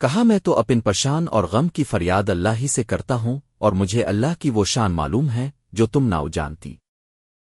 کہا میں تو اپن پرشان اور غم کی فریاد اللہ ہی سے کرتا ہوں اور مجھے اللہ کی وہ شان معلوم ہے جو تم ناؤ جانتی۔